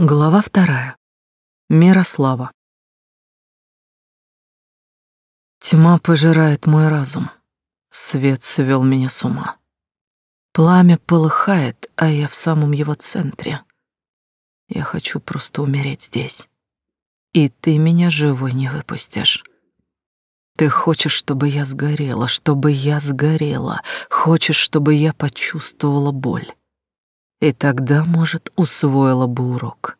Глава вторая. Мирослава. Тьма пожирает мой разум. Свет свел меня с ума. Пламя полыхает, а я в самом его центре. Я хочу просто умереть здесь. И ты меня живой не выпустишь. Ты хочешь, чтобы я сгорела, чтобы я сгорела. Хочешь, чтобы я почувствовала боль и тогда, может, усвоила бы урок.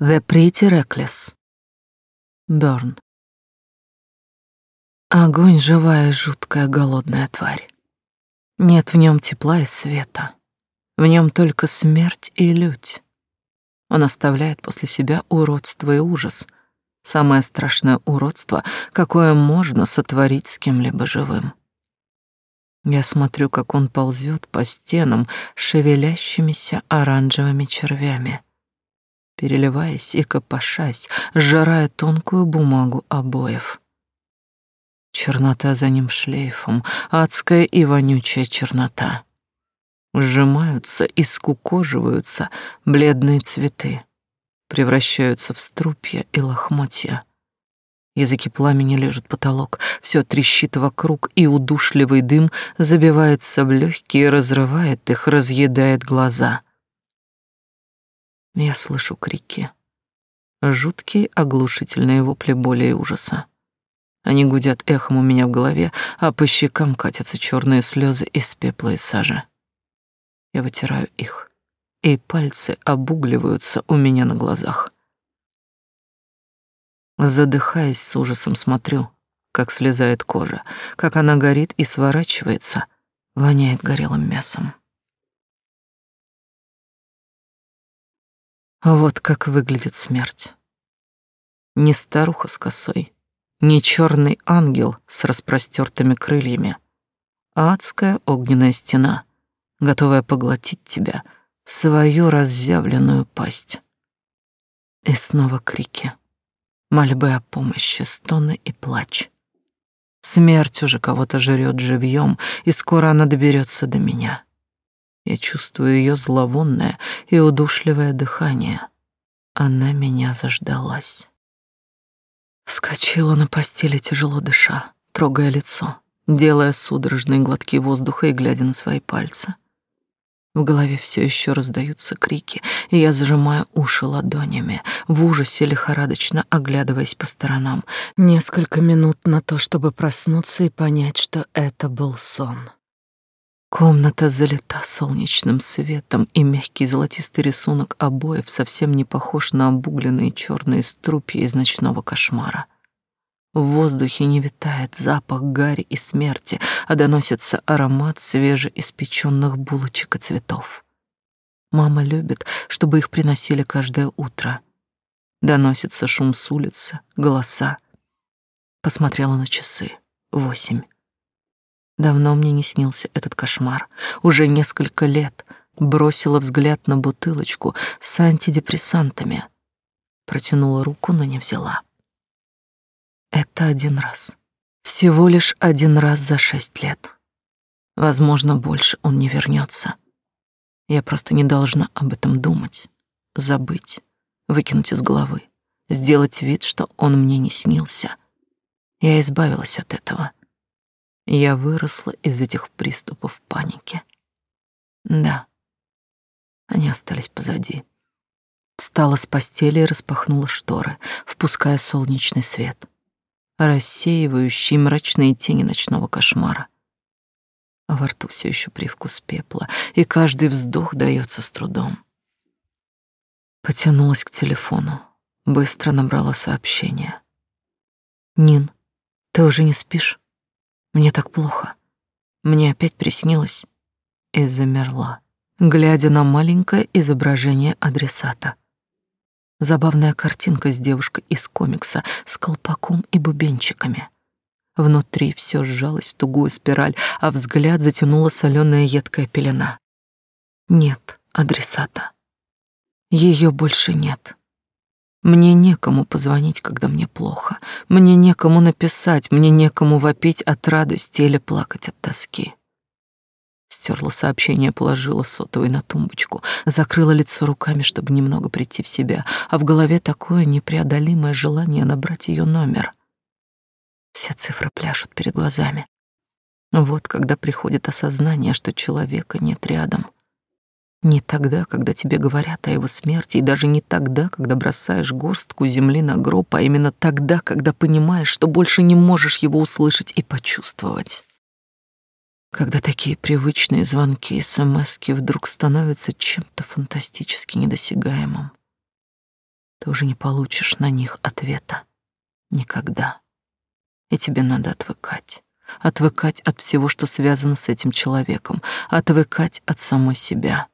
The Pretty Reckless. Бёрн. Огонь — живая, жуткая, голодная тварь. Нет в нем тепла и света. В нем только смерть и лють. Он оставляет после себя уродство и ужас. Самое страшное уродство, какое можно сотворить с кем-либо живым. Я смотрю, как он ползет по стенам шевелящимися оранжевыми червями, переливаясь и копошась, сжирая тонкую бумагу обоев. Чернота за ним шлейфом, адская и вонючая чернота. Сжимаются и скукоживаются бледные цветы, превращаются в струпья и лохмотья. Языки пламени лежат потолок, все трещит вокруг, и удушливый дым забивается в легкие, разрывает их, разъедает глаза. Я слышу крики. Жуткие, оглушительные вопли боли и ужаса. Они гудят эхом у меня в голове, а по щекам катятся черные слезы из пепла и сажи. Я вытираю их, и пальцы обугливаются у меня на глазах. Задыхаясь с ужасом смотрю, как слезает кожа, как она горит и сворачивается, воняет горелым мясом. Вот как выглядит смерть. Не старуха с косой, не черный ангел с распростертыми крыльями, а адская огненная стена, готовая поглотить тебя в свою разъявленную пасть. И снова крики мольбы о помощи, стоны и плач. Смерть уже кого-то жрет живьем, и скоро она доберется до меня. Я чувствую ее зловонное и удушливое дыхание. Она меня заждалась. Вскочила на постели, тяжело дыша, трогая лицо, делая судорожные глотки воздуха и глядя на свои пальцы. В голове все еще раздаются крики, и я зажимаю уши ладонями, в ужасе лихорадочно оглядываясь по сторонам. Несколько минут на то, чтобы проснуться и понять, что это был сон. Комната залита солнечным светом, и мягкий золотистый рисунок обоев совсем не похож на обугленные черные струпья из ночного кошмара. В воздухе не витает запах гари и смерти, а доносится аромат свежеиспеченных булочек и цветов. Мама любит, чтобы их приносили каждое утро. Доносится шум с улицы, голоса. Посмотрела на часы. Восемь. Давно мне не снился этот кошмар. Уже несколько лет бросила взгляд на бутылочку с антидепрессантами. Протянула руку, но не взяла. Это один раз. Всего лишь один раз за шесть лет. Возможно, больше он не вернется. Я просто не должна об этом думать, забыть, выкинуть из головы, сделать вид, что он мне не снился. Я избавилась от этого. Я выросла из этих приступов паники. Да, они остались позади. Встала с постели и распахнула шторы, впуская солнечный свет рассеивающий мрачные тени ночного кошмара. А во рту все еще привкус пепла, и каждый вздох дается с трудом. Потянулась к телефону, быстро набрала сообщение. «Нин, ты уже не спишь? Мне так плохо. Мне опять приснилось». И замерла, глядя на маленькое изображение адресата. Забавная картинка с девушкой из комикса с колпаком и бубенчиками. Внутри все сжалось в тугую спираль, а взгляд затянула соленая едкая пелена. Нет адресата. Ее больше нет. Мне некому позвонить, когда мне плохо. Мне некому написать, мне некому вопить от радости или плакать от тоски. Стерла сообщение, положила сотовый на тумбочку, закрыла лицо руками, чтобы немного прийти в себя, а в голове такое непреодолимое желание набрать ее номер. Все цифры пляшут перед глазами. Вот когда приходит осознание, что человека нет рядом. Не тогда, когда тебе говорят о его смерти, и даже не тогда, когда бросаешь горстку земли на гроб, а именно тогда, когда понимаешь, что больше не можешь его услышать и почувствовать когда такие привычные звонки и смски вдруг становятся чем-то фантастически недосягаемым. Ты уже не получишь на них ответа. Никогда. И тебе надо отвыкать. Отвыкать от всего, что связано с этим человеком. Отвыкать от самой себя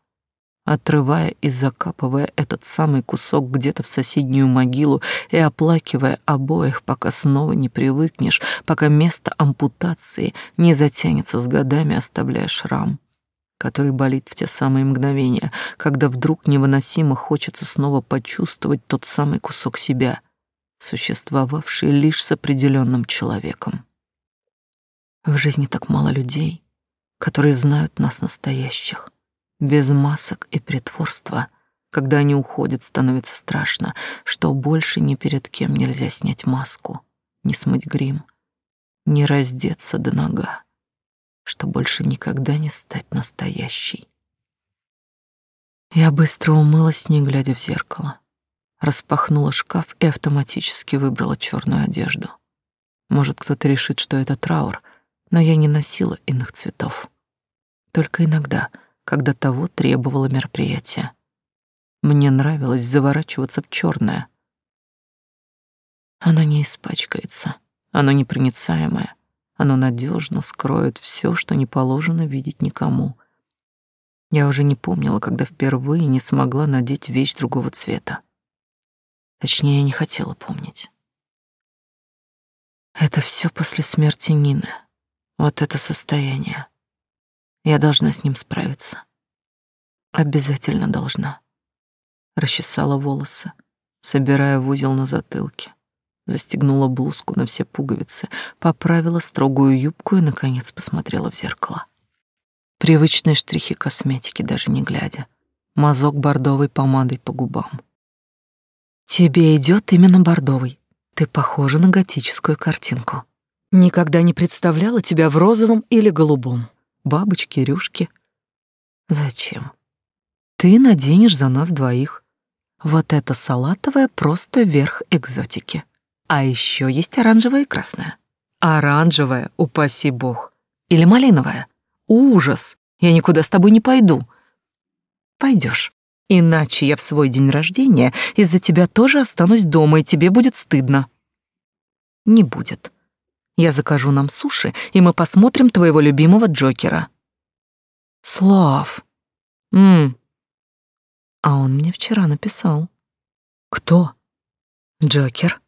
отрывая и закапывая этот самый кусок где-то в соседнюю могилу и оплакивая обоих, пока снова не привыкнешь, пока место ампутации не затянется с годами, оставляя шрам, который болит в те самые мгновения, когда вдруг невыносимо хочется снова почувствовать тот самый кусок себя, существовавший лишь с определенным человеком. В жизни так мало людей, которые знают нас настоящих без масок и притворства. Когда они уходят, становится страшно, что больше ни перед кем нельзя снять маску, не смыть грим, не раздеться до нога, что больше никогда не стать настоящей. Я быстро умылась, не глядя в зеркало. Распахнула шкаф и автоматически выбрала черную одежду. Может, кто-то решит, что это траур, но я не носила иных цветов. Только иногда — когда того требовало мероприятие. Мне нравилось заворачиваться в черное. Оно не испачкается, оно непроницаемое, оно надежно скроет все, что не положено видеть никому. Я уже не помнила, когда впервые не смогла надеть вещь другого цвета. Точнее, я не хотела помнить. Это все после смерти Нины. Вот это состояние. Я должна с ним справиться. Обязательно должна. Расчесала волосы, собирая в узел на затылке. Застегнула блузку на все пуговицы, поправила строгую юбку и, наконец, посмотрела в зеркало. Привычные штрихи косметики, даже не глядя. Мазок бордовой помадой по губам. «Тебе идет именно бордовый. Ты похожа на готическую картинку. Никогда не представляла тебя в розовом или голубом бабочки, рюшки. Зачем? Ты наденешь за нас двоих. Вот это салатовое просто верх экзотики. А еще есть оранжевая и красная. Оранжевая, упаси бог. Или малиновая. Ужас! Я никуда с тобой не пойду. Пойдешь. Иначе я в свой день рождения из-за тебя тоже останусь дома, и тебе будет стыдно. Не будет. Я закажу нам суши, и мы посмотрим твоего любимого Джокера. Слав. М. А он мне вчера написал. Кто? Джокер.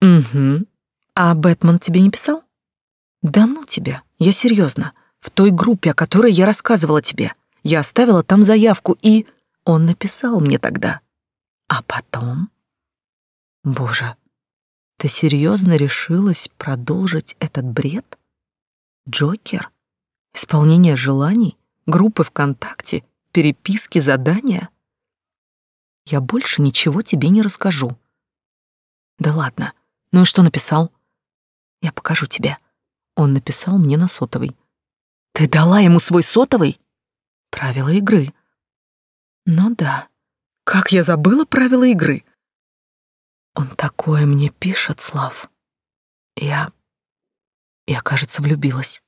Угу. А Бэтмен тебе не писал? Да ну тебя, я серьезно. В той группе, о которой я рассказывала тебе, я оставила там заявку, и он написал мне тогда. А потом... Боже, ты серьезно решилась продолжить этот бред? Джокер? Исполнение желаний? Группы ВКонтакте? Переписки, задания? Я больше ничего тебе не расскажу. Да ладно. Ну и что написал? Я покажу тебе. Он написал мне на сотовый. Ты дала ему свой сотовый? Правила игры. Ну да. Как я забыла правила игры. Он такое мне пишет, Слав. Я... Я, кажется, влюбилась.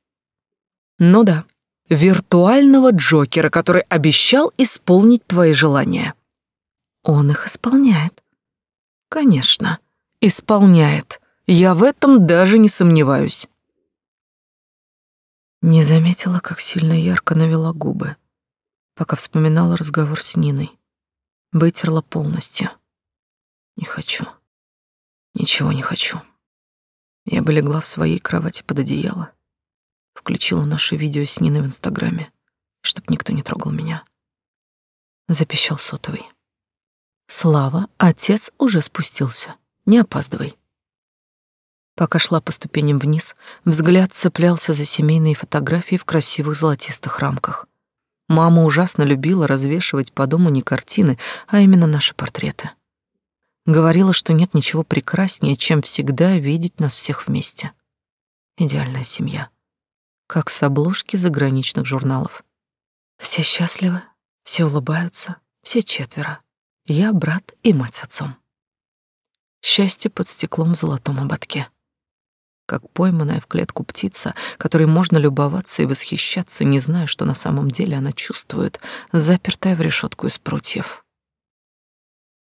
Ну да, виртуального Джокера, который обещал исполнить твои желания. Он их исполняет. Конечно, исполняет. Я в этом даже не сомневаюсь. Не заметила, как сильно ярко навела губы, пока вспоминала разговор с Ниной. Вытерла полностью. Не хочу. Ничего не хочу. Я бы легла в своей кровати под одеяло. Включила наше видео с Ниной в Инстаграме, чтоб никто не трогал меня. Запищал сотовый. Слава, отец уже спустился. Не опаздывай. Пока шла по ступеням вниз, взгляд цеплялся за семейные фотографии в красивых золотистых рамках. Мама ужасно любила развешивать по дому не картины, а именно наши портреты. Говорила, что нет ничего прекраснее, чем всегда видеть нас всех вместе. Идеальная семья. Как с обложки заграничных журналов. Все счастливы, все улыбаются, все четверо. Я, брат и мать с отцом. Счастье под стеклом в золотом ободке. Как пойманная в клетку птица, которой можно любоваться и восхищаться, не зная, что на самом деле она чувствует, запертая в решетку из прутьев.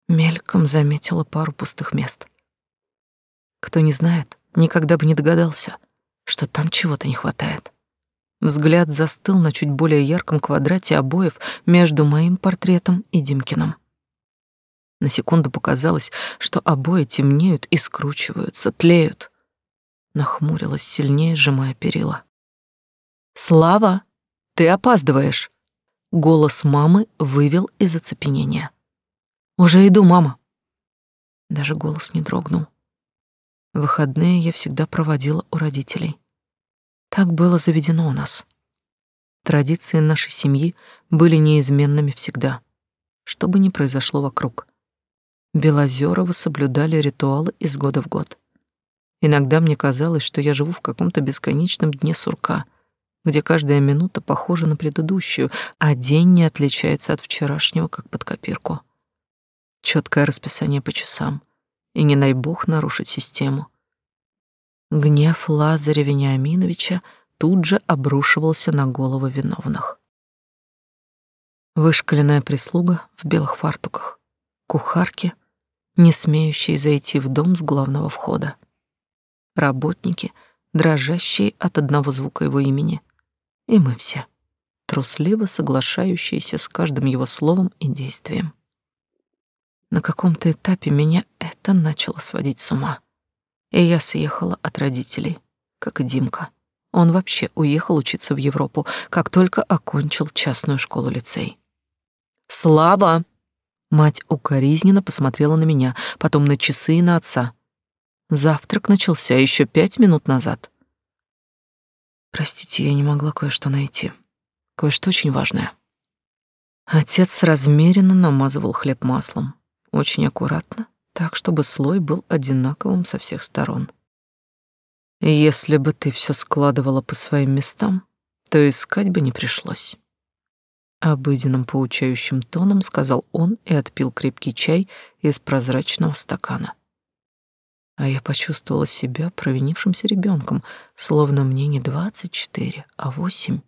Мельком заметила пару пустых мест. Кто не знает, никогда бы не догадался, что там чего-то не хватает. Взгляд застыл на чуть более ярком квадрате обоев между моим портретом и Димкиным. На секунду показалось, что обои темнеют и скручиваются, тлеют. Нахмурилась, сильнее сжимая перила. «Слава, ты опаздываешь!» Голос мамы вывел из оцепенения. «Уже иду, мама!» Даже голос не дрогнул. Выходные я всегда проводила у родителей. Так было заведено у нас. Традиции нашей семьи были неизменными всегда, что бы ни произошло вокруг. Белозеровы соблюдали ритуалы из года в год. Иногда мне казалось, что я живу в каком-то бесконечном дне сурка, где каждая минута похожа на предыдущую, а день не отличается от вчерашнего, как под копирку. Четкое расписание по часам, и не дай бог нарушить систему. Гнев Лазаря Вениаминовича тут же обрушивался на головы виновных. Вышкаленная прислуга в белых фартуках, кухарки — не смеющие зайти в дом с главного входа. Работники, дрожащие от одного звука его имени. И мы все, трусливо соглашающиеся с каждым его словом и действием. На каком-то этапе меня это начало сводить с ума. И я съехала от родителей, как и Димка. Он вообще уехал учиться в Европу, как только окончил частную школу-лицей. «Слава!» Мать укоризненно посмотрела на меня, потом на часы и на отца. Завтрак начался еще пять минут назад. Простите, я не могла кое-что найти. Кое-что очень важное. Отец размеренно намазывал хлеб маслом, очень аккуратно, так, чтобы слой был одинаковым со всех сторон. Если бы ты все складывала по своим местам, то искать бы не пришлось. Обыденным поучающим тоном сказал он и отпил крепкий чай из прозрачного стакана. А я почувствовала себя провинившимся ребенком, словно мне не двадцать четыре, а восемь.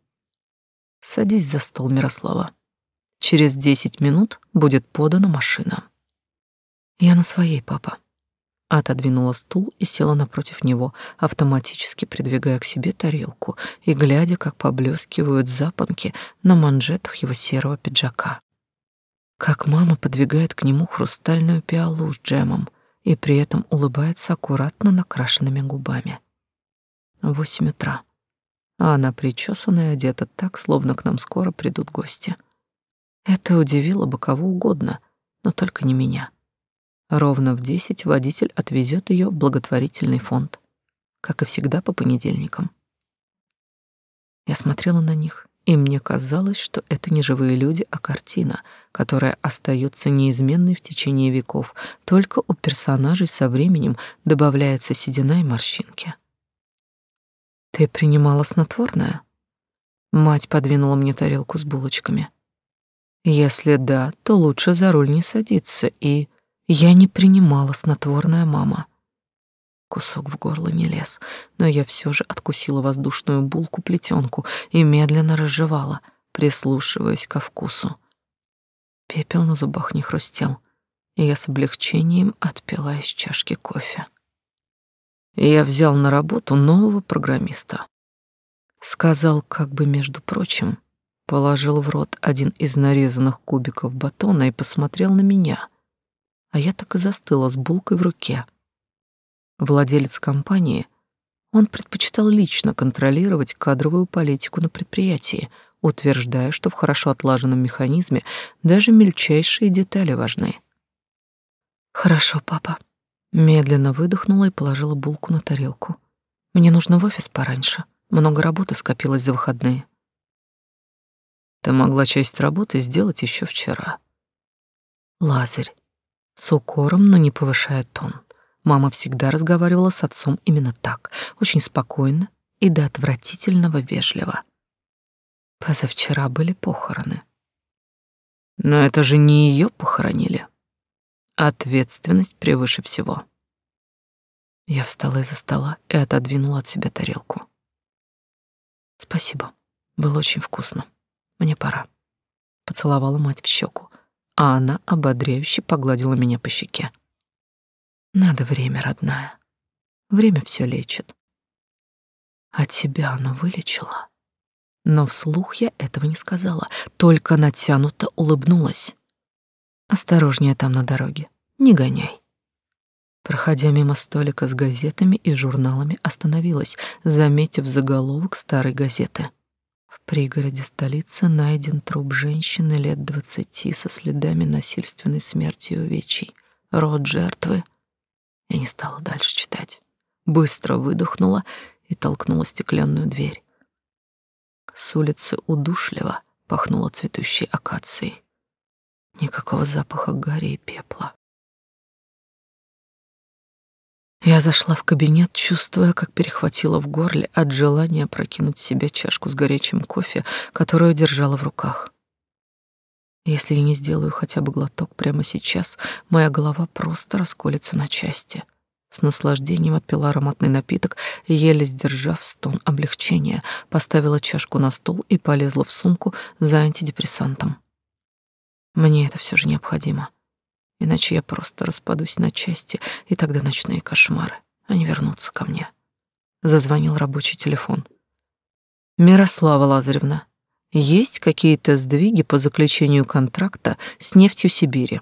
Садись за стол, Мирослава. Через десять минут будет подана машина. Я на своей, папа. Отодвинула стул и села напротив него, автоматически придвигая к себе тарелку и глядя, как поблескивают запонки на манжетах его серого пиджака. Как мама подвигает к нему хрустальную пиалу с джемом и при этом улыбается аккуратно накрашенными губами. Восемь утра. А она причесана и одета так, словно к нам скоро придут гости. Это удивило бы кого угодно, но только не меня. Ровно в десять водитель отвезет ее в благотворительный фонд, как и всегда по понедельникам. Я смотрела на них, и мне казалось, что это не живые люди, а картина, которая остается неизменной в течение веков, только у персонажей со временем добавляется седина и морщинки. «Ты принимала снотворное?» Мать подвинула мне тарелку с булочками. «Если да, то лучше за руль не садиться и...» Я не принимала снотворное, мама. Кусок в горло не лез, но я все же откусила воздушную булку плетенку и медленно разжевала, прислушиваясь ко вкусу. Пепел на зубах не хрустел, и я с облегчением отпила из чашки кофе. Я взял на работу нового программиста. Сказал, как бы между прочим, положил в рот один из нарезанных кубиков батона и посмотрел на меня — а я так и застыла с булкой в руке. Владелец компании, он предпочитал лично контролировать кадровую политику на предприятии, утверждая, что в хорошо отлаженном механизме даже мельчайшие детали важны. «Хорошо, папа», — Медленно выдохнула и положила булку на тарелку. Мне нужно в офис пораньше. Много работы скопилось за выходные. Ты могла часть работы сделать еще вчера. Лазарь. С укором, но не повышая тон. Мама всегда разговаривала с отцом именно так, очень спокойно и до отвратительного вежливо. Позавчера были похороны. Но это же не ее похоронили. Ответственность превыше всего. Я встала из-за стола и отодвинула от себя тарелку. Спасибо. Было очень вкусно. Мне пора. Поцеловала мать в щеку, а она ободряюще погладила меня по щеке. Надо время, родная. Время все лечит. А тебя оно вылечило? Но вслух я этого не сказала, только натянуто улыбнулась. Осторожнее там на дороге, не гоняй. Проходя мимо столика с газетами и журналами, остановилась, заметив заголовок старой газеты. Пригороде столицы найден труп женщины лет двадцати со следами насильственной смерти и увечий. Род жертвы. Я не стала дальше читать. Быстро выдохнула и толкнула стеклянную дверь. С улицы удушливо пахнуло цветущей акацией. Никакого запаха гари и пепла. Я зашла в кабинет, чувствуя, как перехватило в горле от желания прокинуть в себя чашку с горячим кофе, которую держала в руках. Если я не сделаю хотя бы глоток прямо сейчас, моя голова просто расколется на части. С наслаждением отпила ароматный напиток, еле сдержав стон облегчения, поставила чашку на стол и полезла в сумку за антидепрессантом. Мне это все же необходимо. Иначе я просто распадусь на части, и тогда ночные кошмары, они вернутся ко мне. Зазвонил рабочий телефон. Мирослава Лазаревна, есть какие-то сдвиги по заключению контракта с нефтью Сибири?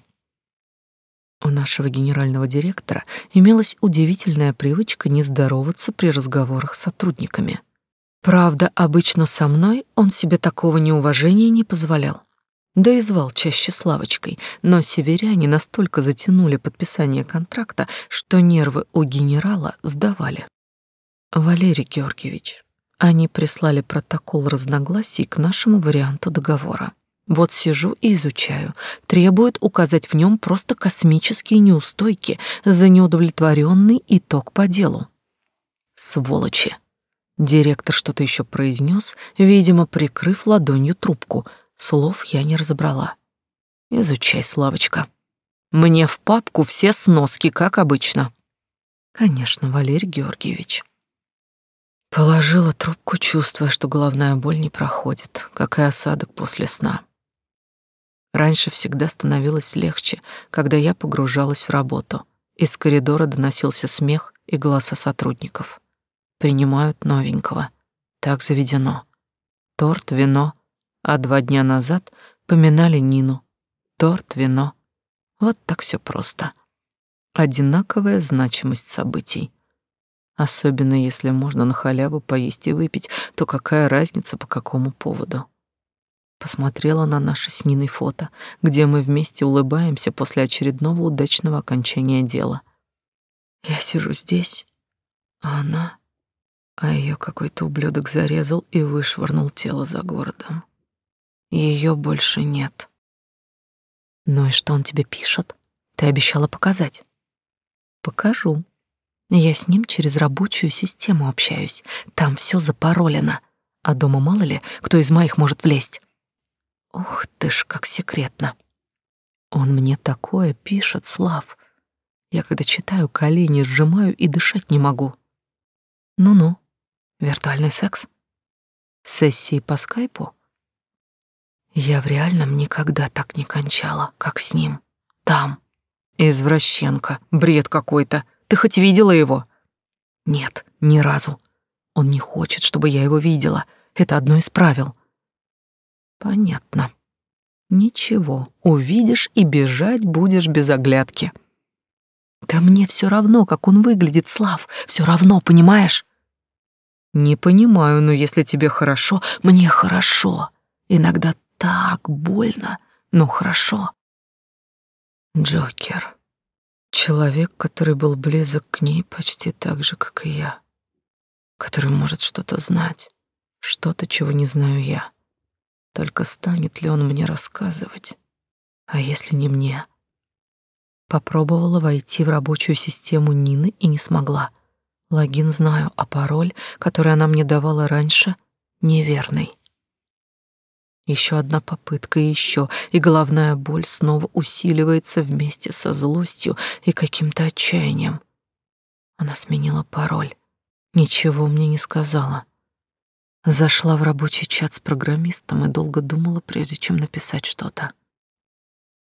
У нашего генерального директора имелась удивительная привычка не здороваться при разговорах с сотрудниками. Правда, обычно со мной он себе такого неуважения не позволял да и звал чаще Славочкой, но северяне настолько затянули подписание контракта, что нервы у генерала сдавали. Валерий Георгиевич, они прислали протокол разногласий к нашему варианту договора. Вот сижу и изучаю. Требуют указать в нем просто космические неустойки за неудовлетворенный итог по делу. Сволочи. Директор что-то еще произнес, видимо, прикрыв ладонью трубку — Слов я не разобрала. Изучай, Славочка. Мне в папку все сноски, как обычно. Конечно, Валерий Георгиевич. Положила трубку, чувствуя, что головная боль не проходит, как и осадок после сна. Раньше всегда становилось легче, когда я погружалась в работу. Из коридора доносился смех и голоса сотрудников. Принимают новенького. Так заведено. Торт, вино, а два дня назад поминали Нину. Торт, вино. Вот так все просто. Одинаковая значимость событий. Особенно если можно на халяву поесть и выпить, то какая разница по какому поводу? Посмотрела на наше с Ниной фото, где мы вместе улыбаемся после очередного удачного окончания дела. Я сижу здесь, а она... А ее какой-то ублюдок зарезал и вышвырнул тело за городом. Ее больше нет. Ну и что он тебе пишет? Ты обещала показать. Покажу. Я с ним через рабочую систему общаюсь. Там все запаролено. А дома мало ли, кто из моих может влезть. Ух ты ж, как секретно. Он мне такое пишет, Слав. Я когда читаю, колени сжимаю и дышать не могу. Ну-ну, виртуальный секс? Сессии по скайпу? Я в реальном никогда так не кончала, как с ним. Там. Извращенка, бред какой-то. Ты хоть видела его? Нет, ни разу. Он не хочет, чтобы я его видела. Это одно из правил. Понятно. Ничего, увидишь и бежать будешь без оглядки. Да мне все равно, как он выглядит, Слав, все равно, понимаешь? Не понимаю, но если тебе хорошо, мне хорошо. Иногда так больно, но хорошо. Джокер. Человек, который был близок к ней почти так же, как и я. Который может что-то знать, что-то, чего не знаю я. Только станет ли он мне рассказывать? А если не мне? Попробовала войти в рабочую систему Нины и не смогла. Логин знаю, а пароль, который она мне давала раньше, неверный. Еще одна попытка и еще, и головная боль снова усиливается вместе со злостью и каким-то отчаянием. Она сменила пароль, ничего мне не сказала. Зашла в рабочий чат с программистом и долго думала, прежде чем написать что-то.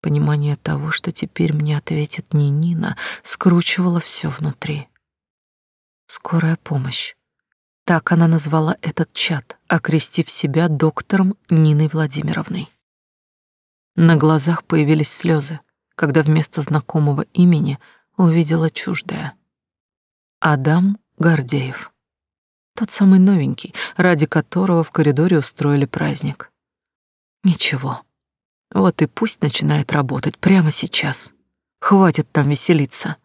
Понимание того, что теперь мне ответит не Нина, скручивало все внутри. Скорая помощь. Так она назвала этот чат, окрестив себя доктором Ниной Владимировной. На глазах появились слезы, когда вместо знакомого имени увидела чуждое. Адам Гордеев. Тот самый новенький, ради которого в коридоре устроили праздник. Ничего. Вот и пусть начинает работать прямо сейчас. Хватит там веселиться.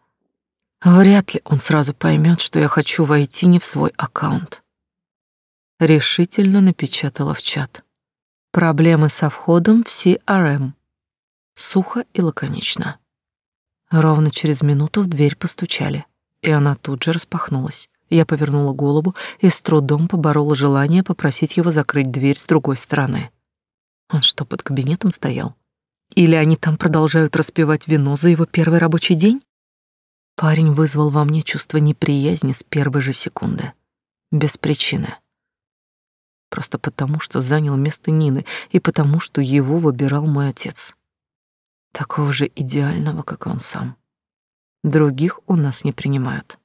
Вряд ли он сразу поймет, что я хочу войти не в свой аккаунт. Решительно напечатала в чат. Проблемы со входом в CRM. Сухо и лаконично. Ровно через минуту в дверь постучали, и она тут же распахнулась. Я повернула голову и с трудом поборола желание попросить его закрыть дверь с другой стороны. Он что, под кабинетом стоял? Или они там продолжают распивать вино за его первый рабочий день? Парень вызвал во мне чувство неприязни с первой же секунды. Без причины. Просто потому, что занял место Нины и потому, что его выбирал мой отец. Такого же идеального, как он сам. Других у нас не принимают.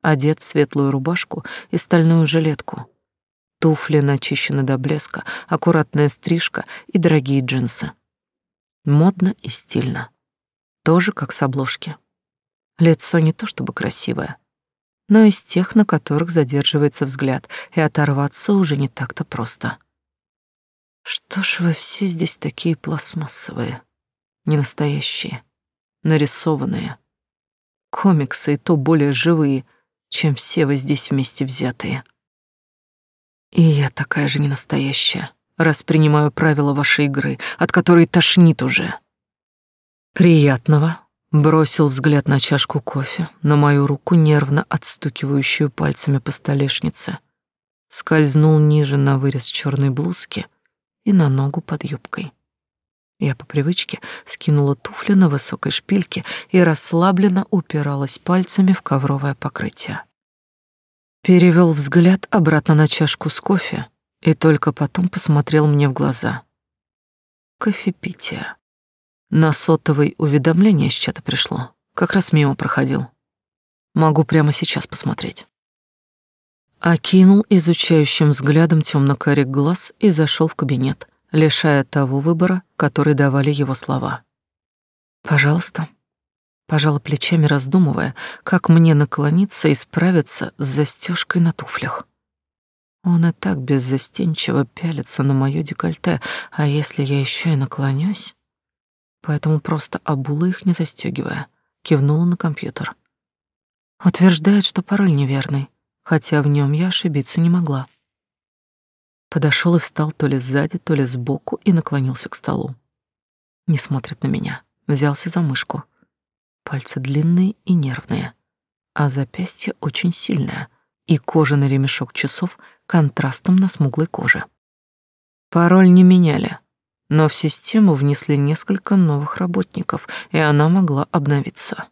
Одет в светлую рубашку и стальную жилетку, Туфли начищены до блеска, аккуратная стрижка и дорогие джинсы. Модно и стильно. Тоже как с обложки. Лицо не то чтобы красивое, но из тех, на которых задерживается взгляд, и оторваться уже не так-то просто. Что ж вы все здесь такие пластмассовые, ненастоящие, нарисованные. Комиксы и то более живые, чем все вы здесь вместе взятые. И я такая же ненастоящая, раз принимаю правила вашей игры, от которой тошнит уже. Приятного. Бросил взгляд на чашку кофе, на мою руку, нервно отстукивающую пальцами по столешнице. Скользнул ниже на вырез черной блузки и на ногу под юбкой. Я по привычке скинула туфли на высокой шпильке и расслабленно упиралась пальцами в ковровое покрытие. Перевел взгляд обратно на чашку с кофе и только потом посмотрел мне в глаза. Кофепитие. На сотовый уведомление с чата пришло. Как раз мимо проходил. Могу прямо сейчас посмотреть. Окинул изучающим взглядом темно-карих глаз и зашел в кабинет, лишая того выбора, который давали его слова. «Пожалуйста», пожала плечами, раздумывая, как мне наклониться и справиться с застежкой на туфлях. Он и так беззастенчиво пялится на моё декольте, а если я еще и наклонюсь? Поэтому просто обула их, не застегивая, кивнула на компьютер. Утверждает, что пароль неверный, хотя в нем я ошибиться не могла. Подошел и встал то ли сзади, то ли сбоку и наклонился к столу. Не смотрит на меня, взялся за мышку — Пальцы длинные и нервные, а запястье очень сильное, и кожаный ремешок часов контрастом на смуглой коже. Пароль не меняли, но в систему внесли несколько новых работников, и она могла обновиться.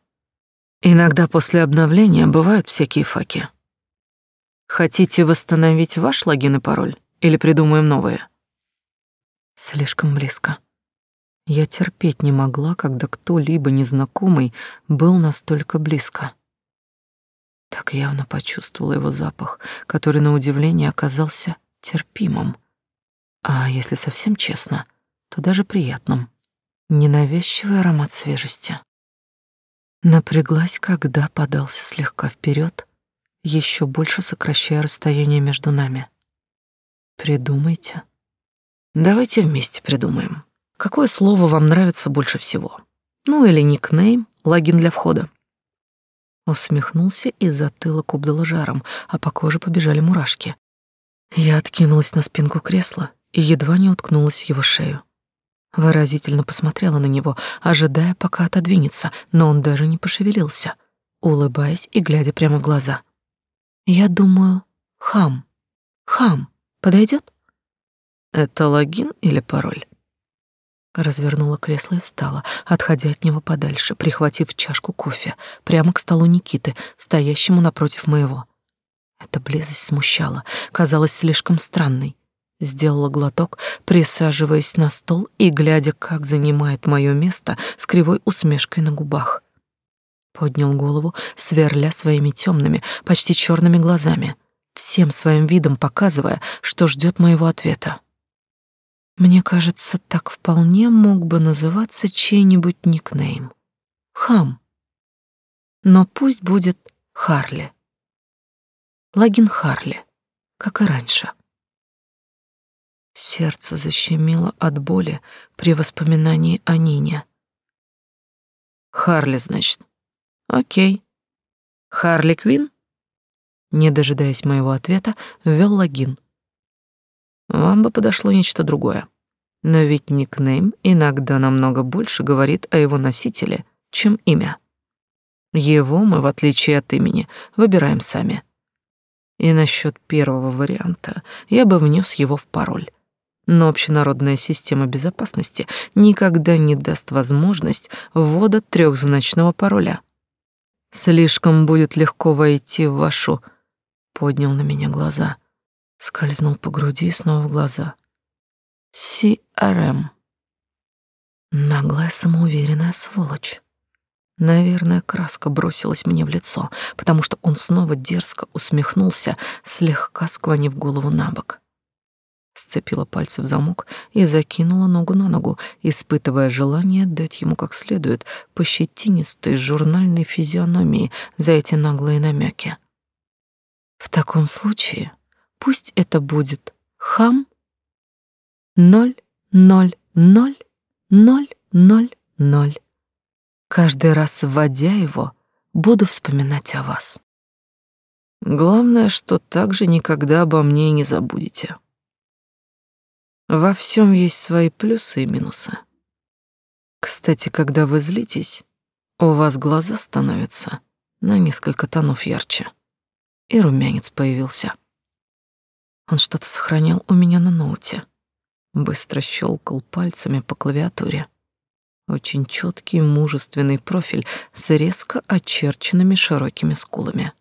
Иногда после обновления бывают всякие факи. Хотите восстановить ваш логин и пароль или придумаем новые? Слишком близко. Я терпеть не могла, когда кто-либо незнакомый был настолько близко. Так явно почувствовала его запах, который на удивление оказался терпимым. А если совсем честно, то даже приятным. Ненавязчивый аромат свежести. Напряглась, когда подался слегка вперед, еще больше сокращая расстояние между нами. Придумайте. Давайте вместе придумаем. Какое слово вам нравится больше всего? Ну или никнейм, логин для входа. Усмехнулся, и затылок обдало жаром, а по коже побежали мурашки. Я откинулась на спинку кресла и едва не уткнулась в его шею. Выразительно посмотрела на него, ожидая, пока отодвинется, но он даже не пошевелился, улыбаясь и глядя прямо в глаза. Я думаю, хам, хам, подойдет? Это логин или пароль? Развернула кресло и встала, отходя от него подальше, прихватив чашку кофе, прямо к столу Никиты, стоящему напротив моего. Эта близость смущала, казалась слишком странной. Сделала глоток, присаживаясь на стол и глядя, как занимает мое место с кривой усмешкой на губах. Поднял голову, сверля своими темными, почти черными глазами, всем своим видом показывая, что ждет моего ответа. Мне кажется, так вполне мог бы называться чей-нибудь никнейм. Хам. Но пусть будет Харли. Лагин Харли, как и раньше. Сердце защемило от боли при воспоминании о Нине. Харли, значит. Окей. Харли Квин? Не дожидаясь моего ответа, ввел логин. Вам бы подошло нечто другое. Но ведь никнейм иногда намного больше говорит о его носителе, чем имя. Его мы, в отличие от имени, выбираем сами. И насчет первого варианта я бы внес его в пароль. Но общенародная система безопасности никогда не даст возможность ввода трехзначного пароля. Слишком будет легко войти в вашу... Поднял на меня глаза. Скользнул по груди и снова в глаза. CRM. Наглая самоуверенная сволочь. Наверное, краска бросилась мне в лицо, потому что он снова дерзко усмехнулся, слегка склонив голову на бок. Сцепила пальцы в замок и закинула ногу на ногу, испытывая желание дать ему как следует по щетинистой журнальной физиономии за эти наглые намеки. В таком случае пусть это будет хам ноль ноль ноль ноль ноль ноль Каждый раз вводя его, буду вспоминать о вас. Главное, что также никогда обо мне не забудете. Во всем есть свои плюсы и минусы. Кстати, когда вы злитесь, у вас глаза становятся на несколько тонов ярче. И румянец появился. Он что-то сохранял у меня на ноуте. Быстро щелкал пальцами по клавиатуре. Очень четкий мужественный профиль с резко очерченными широкими скулами.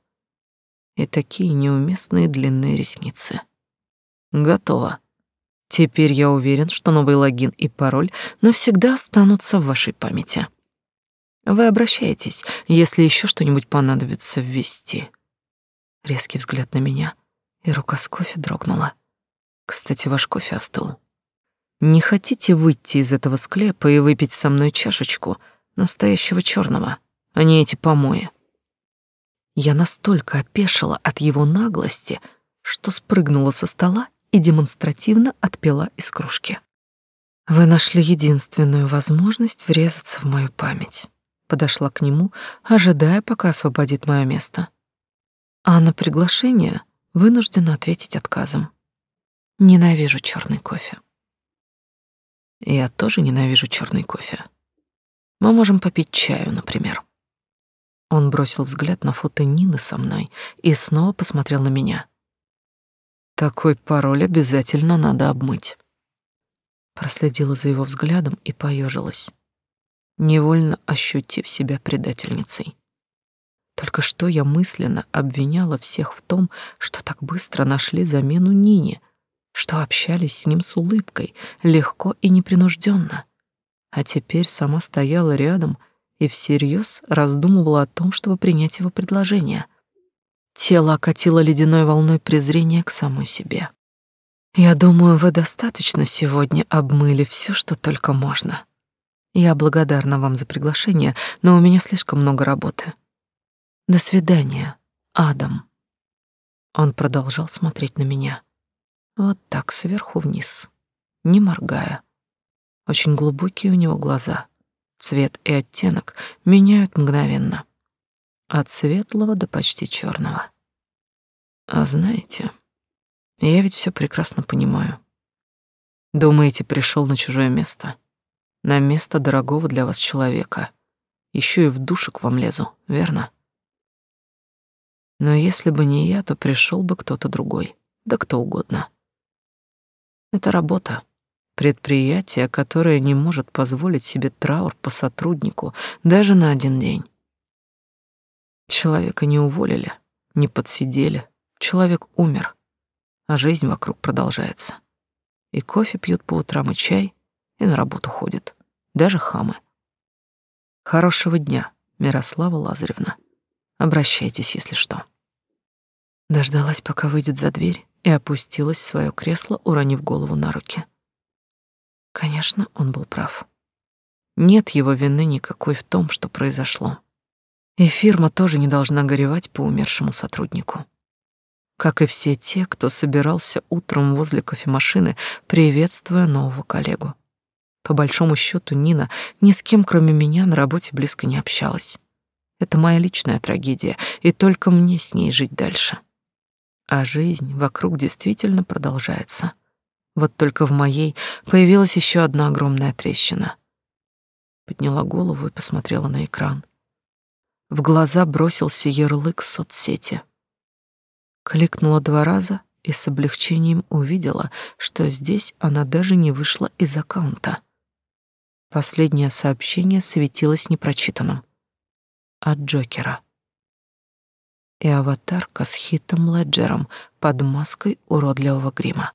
И такие неуместные длинные ресницы. Готово. Теперь я уверен, что новый логин и пароль навсегда останутся в вашей памяти. Вы обращаетесь, если еще что-нибудь понадобится ввести. Резкий взгляд на меня, и рука с кофе дрогнула. Кстати, ваш кофе остыл. Не хотите выйти из этого склепа и выпить со мной чашечку настоящего черного, а не эти помои? Я настолько опешила от его наглости, что спрыгнула со стола и демонстративно отпила из кружки. Вы нашли единственную возможность врезаться в мою память. Подошла к нему, ожидая, пока освободит мое место. А на приглашение вынуждена ответить отказом. Ненавижу черный кофе. Я тоже ненавижу черный кофе. Мы можем попить чаю, например. Он бросил взгляд на фото Нины со мной и снова посмотрел на меня. Такой пароль обязательно надо обмыть. Проследила за его взглядом и поежилась, невольно ощутив себя предательницей. Только что я мысленно обвиняла всех в том, что так быстро нашли замену Нине, что общались с ним с улыбкой, легко и непринужденно. А теперь сама стояла рядом и всерьез раздумывала о том, чтобы принять его предложение. Тело окатило ледяной волной презрения к самой себе. «Я думаю, вы достаточно сегодня обмыли все, что только можно. Я благодарна вам за приглашение, но у меня слишком много работы. До свидания, Адам». Он продолжал смотреть на меня. Вот так, сверху вниз, не моргая. Очень глубокие у него глаза. Цвет и оттенок меняют мгновенно. От светлого до почти черного. А знаете, я ведь все прекрасно понимаю. Думаете, пришел на чужое место? На место дорогого для вас человека. Еще и в душу к вам лезу, верно? Но если бы не я, то пришел бы кто-то другой, да кто угодно. Это работа, предприятие, которое не может позволить себе траур по сотруднику даже на один день. Человека не уволили, не подсидели, человек умер, а жизнь вокруг продолжается. И кофе пьют по утрам, и чай, и на работу ходят, даже хамы. Хорошего дня, Мирослава Лазаревна. Обращайтесь, если что. Дождалась, пока выйдет за дверь, и опустилась в свое кресло, уронив голову на руки. Конечно, он был прав. Нет его вины никакой в том, что произошло. И фирма тоже не должна горевать по умершему сотруднику. Как и все те, кто собирался утром возле кофемашины, приветствуя нового коллегу. По большому счету Нина ни с кем, кроме меня, на работе близко не общалась. Это моя личная трагедия, и только мне с ней жить дальше. А жизнь вокруг действительно продолжается. Вот только в моей появилась еще одна огромная трещина. Подняла голову и посмотрела на экран. В глаза бросился ярлык соцсети. Кликнула два раза и с облегчением увидела, что здесь она даже не вышла из аккаунта. Последнее сообщение светилось непрочитанным. От Джокера. И аватарка с Хитом Леджером под маской уродливого грима.